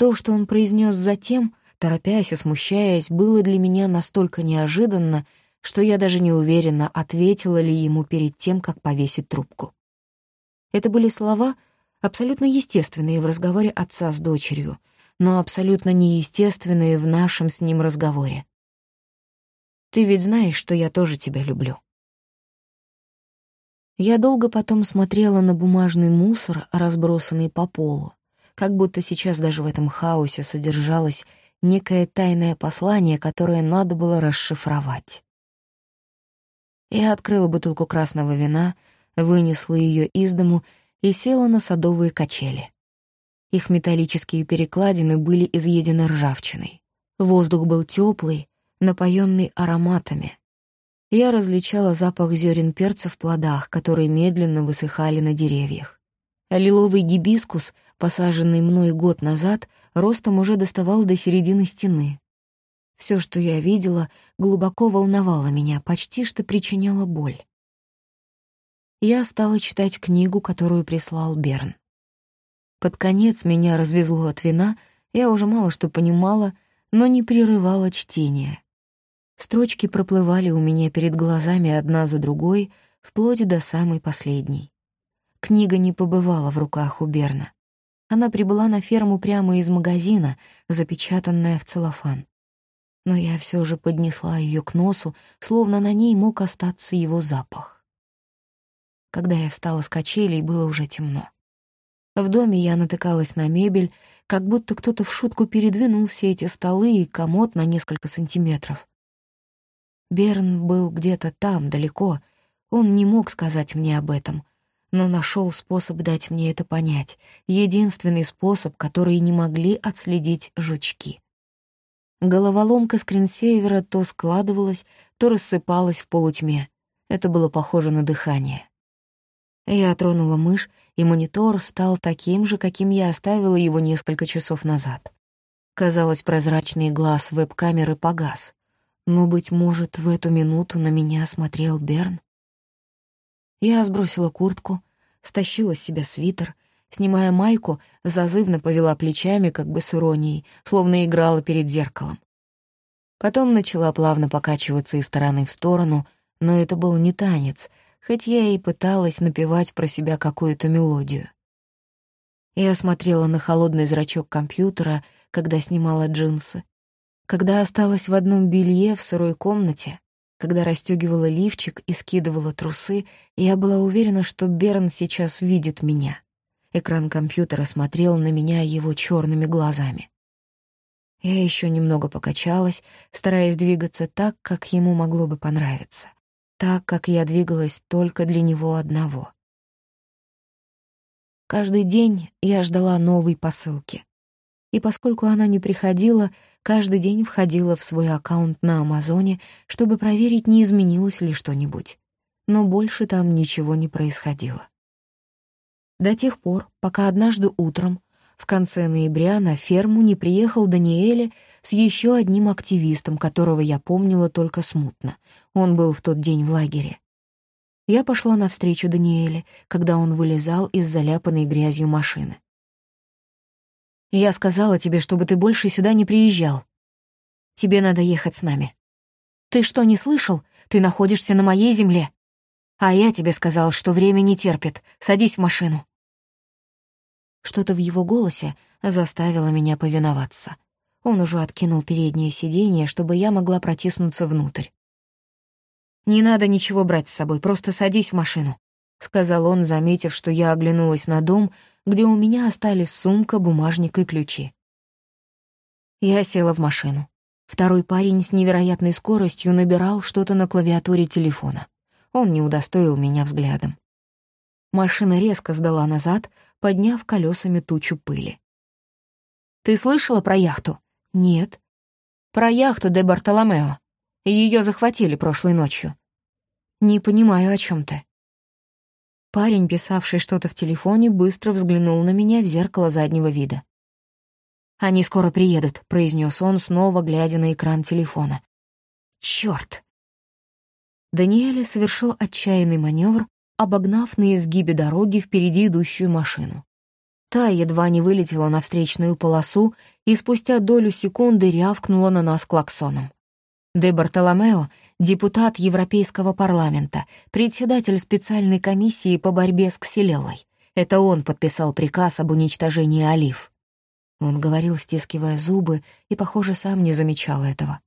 То, что он произнес затем, торопясь и смущаясь, было для меня настолько неожиданно, что я даже не уверена, ответила ли ему перед тем, как повесить трубку. Это были слова, абсолютно естественные в разговоре отца с дочерью, но абсолютно неестественные в нашем с ним разговоре. «Ты ведь знаешь, что я тоже тебя люблю». Я долго потом смотрела на бумажный мусор, разбросанный по полу, как будто сейчас даже в этом хаосе содержалось некое тайное послание, которое надо было расшифровать. Я открыла бутылку красного вина, вынесла ее из дому и села на садовые качели. Их металлические перекладины были изъедены ржавчиной. Воздух был теплый, напоенный ароматами. Я различала запах зерен перца в плодах, которые медленно высыхали на деревьях. Лиловый гибискус, посаженный мной год назад, ростом уже доставал до середины стены. Все, что я видела, глубоко волновало меня, почти что причиняло боль. Я стала читать книгу, которую прислал Берн. Под конец меня развезло от вина, я уже мало что понимала, но не прерывала чтение. Строчки проплывали у меня перед глазами одна за другой, вплоть до самой последней. Книга не побывала в руках у Берна. Она прибыла на ферму прямо из магазина, запечатанная в целлофан но я все же поднесла ее к носу, словно на ней мог остаться его запах. Когда я встала с качелей, было уже темно. В доме я натыкалась на мебель, как будто кто-то в шутку передвинул все эти столы и комод на несколько сантиметров. Берн был где-то там, далеко. Он не мог сказать мне об этом, но нашел способ дать мне это понять, единственный способ, который не могли отследить жучки. Головоломка скринсейвера то складывалась, то рассыпалась в полутьме. Это было похоже на дыхание. Я тронула мышь, и монитор стал таким же, каким я оставила его несколько часов назад. Казалось, прозрачный глаз веб-камеры погас. Но, быть может, в эту минуту на меня смотрел Берн? Я сбросила куртку, стащила с себя свитер Снимая майку, зазывно повела плечами, как бы с иронией, словно играла перед зеркалом. Потом начала плавно покачиваться из стороны в сторону, но это был не танец, хоть я и пыталась напевать про себя какую-то мелодию. Я смотрела на холодный зрачок компьютера, когда снимала джинсы. Когда осталась в одном белье в сырой комнате, когда расстёгивала лифчик и скидывала трусы, я была уверена, что Берн сейчас видит меня. Экран компьютера смотрел на меня его черными глазами. Я еще немного покачалась, стараясь двигаться так, как ему могло бы понравиться. Так, как я двигалась только для него одного. Каждый день я ждала новой посылки. И поскольку она не приходила, каждый день входила в свой аккаунт на Амазоне, чтобы проверить, не изменилось ли что-нибудь. Но больше там ничего не происходило до тех пор, пока однажды утром, в конце ноября, на ферму не приехал Даниэле с еще одним активистом, которого я помнила только смутно. Он был в тот день в лагере. Я пошла навстречу Даниэле, когда он вылезал из заляпанной грязью машины. «Я сказала тебе, чтобы ты больше сюда не приезжал. Тебе надо ехать с нами. Ты что, не слышал? Ты находишься на моей земле. А я тебе сказал, что время не терпит. Садись в машину». Что-то в его голосе заставило меня повиноваться. Он уже откинул переднее сиденье, чтобы я могла протиснуться внутрь. «Не надо ничего брать с собой, просто садись в машину», — сказал он, заметив, что я оглянулась на дом, где у меня остались сумка, бумажник и ключи. Я села в машину. Второй парень с невероятной скоростью набирал что-то на клавиатуре телефона. Он не удостоил меня взглядом. Машина резко сдала назад, подняв колесами тучу пыли. «Ты слышала про яхту?» «Нет». «Про яхту де Бартоломео. Ее захватили прошлой ночью». «Не понимаю, о чем ты». Парень, писавший что-то в телефоне, быстро взглянул на меня в зеркало заднего вида. «Они скоро приедут», — произнес он, снова глядя на экран телефона. «Чёрт!» Даниэль совершил отчаянный маневр, обогнав на изгибе дороги впереди идущую машину. Та едва не вылетела на встречную полосу и спустя долю секунды рявкнула на нас клаксоном. Де Бартоломео — депутат Европейского парламента, председатель специальной комиссии по борьбе с ксилеллой. Это он подписал приказ об уничтожении олив. Он говорил, стискивая зубы, и, похоже, сам не замечал этого.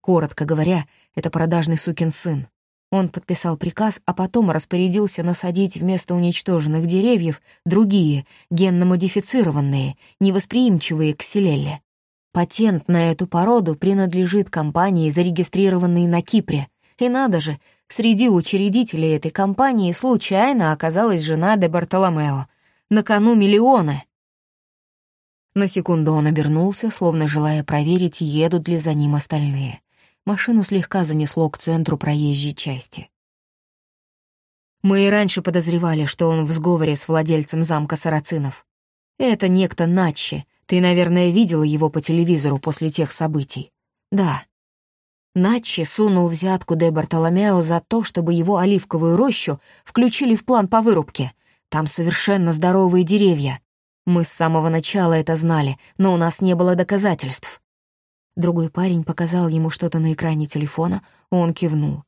Коротко говоря, это продажный сукин сын. Он подписал приказ, а потом распорядился насадить вместо уничтоженных деревьев другие, генно-модифицированные, невосприимчивые к селелле. Патент на эту породу принадлежит компании, зарегистрированной на Кипре. И надо же, среди учредителей этой компании случайно оказалась жена де Бартоломео. На кону миллионы. На секунду он обернулся, словно желая проверить, едут ли за ним остальные. Машину слегка занесло к центру проезжей части. Мы и раньше подозревали, что он в сговоре с владельцем замка Сарацинов. Это некто Натчи. Ты, наверное, видела его по телевизору после тех событий. Да. Натчи сунул взятку де Бартоломео за то, чтобы его оливковую рощу включили в план по вырубке. Там совершенно здоровые деревья. Мы с самого начала это знали, но у нас не было доказательств. Другой парень показал ему что-то на экране телефона, он кивнул.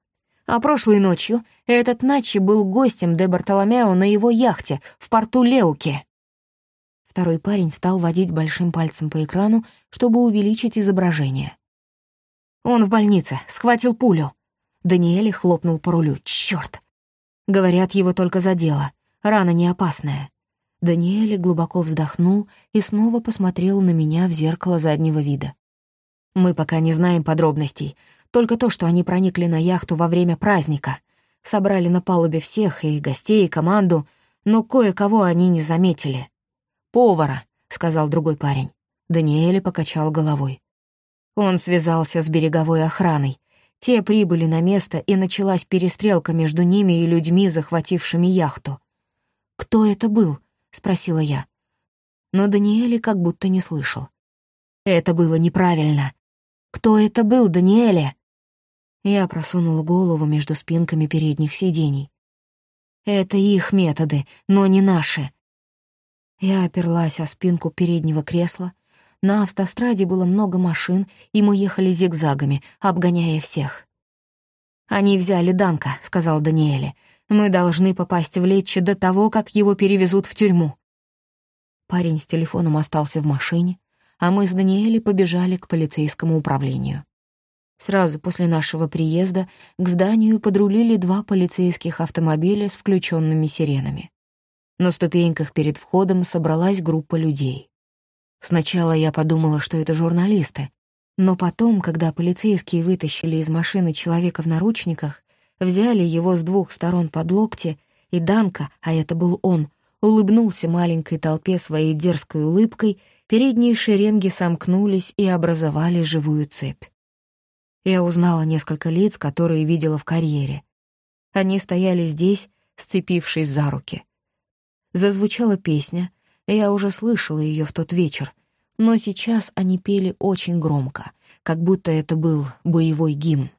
А прошлой ночью этот Начи был гостем де Бартоломео на его яхте в порту Леуке. Второй парень стал водить большим пальцем по экрану, чтобы увеличить изображение. Он в больнице, схватил пулю. Даниэль хлопнул по рулю. Чёрт! Говорят, его только задело. Рана не опасная. Даниэль глубоко вздохнул и снова посмотрел на меня в зеркало заднего вида. Мы пока не знаем подробностей, только то, что они проникли на яхту во время праздника. Собрали на палубе всех, и гостей, и команду, но кое-кого они не заметили. «Повара», — сказал другой парень. Даниэль покачал головой. Он связался с береговой охраной. Те прибыли на место, и началась перестрелка между ними и людьми, захватившими яхту. «Кто это был?» — спросила я. Но Даниэль как будто не слышал. «Это было неправильно. Кто это был, Даниэле?» Я просунул голову между спинками передних сидений. «Это их методы, но не наши». Я оперлась о спинку переднего кресла. На автостраде было много машин, и мы ехали зигзагами, обгоняя всех. «Они взяли Данка», — сказал Даниэле. «Мы должны попасть в Летче до того, как его перевезут в тюрьму». Парень с телефоном остался в машине, а мы с Даниэлей побежали к полицейскому управлению. Сразу после нашего приезда к зданию подрулили два полицейских автомобиля с включенными сиренами. На ступеньках перед входом собралась группа людей. Сначала я подумала, что это журналисты, но потом, когда полицейские вытащили из машины человека в наручниках, взяли его с двух сторон под локти, и Данка, а это был он, улыбнулся маленькой толпе своей дерзкой улыбкой передние шеренги сомкнулись и образовали живую цепь. Я узнала несколько лиц, которые видела в карьере. Они стояли здесь, сцепившись за руки. Зазвучала песня, я уже слышала ее в тот вечер, но сейчас они пели очень громко, как будто это был боевой гимн.